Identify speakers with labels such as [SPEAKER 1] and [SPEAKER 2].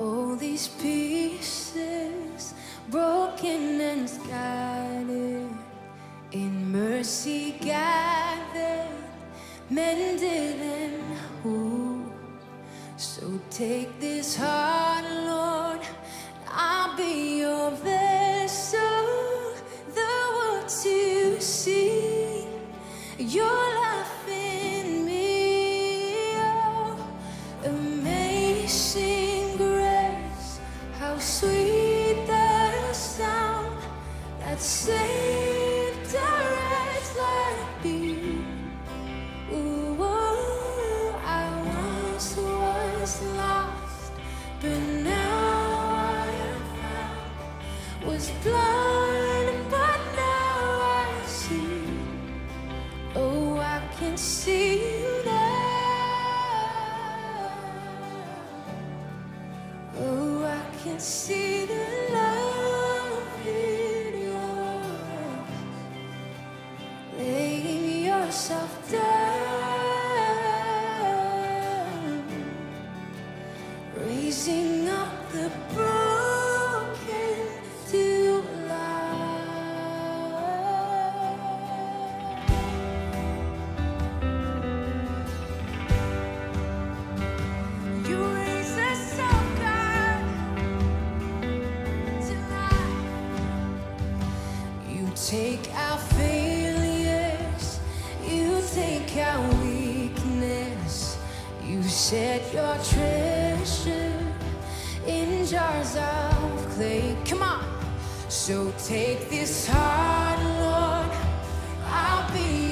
[SPEAKER 1] All these pieces, broken and scattered, in mercy gathered, mended and whole. So take this heart, Lord, I'll be your vessel, the world to see your blind, but now I see. Oh, I can see you now. Oh, I can see set your treasure in jars of clay. Come on. So take this heart, Lord, I'll be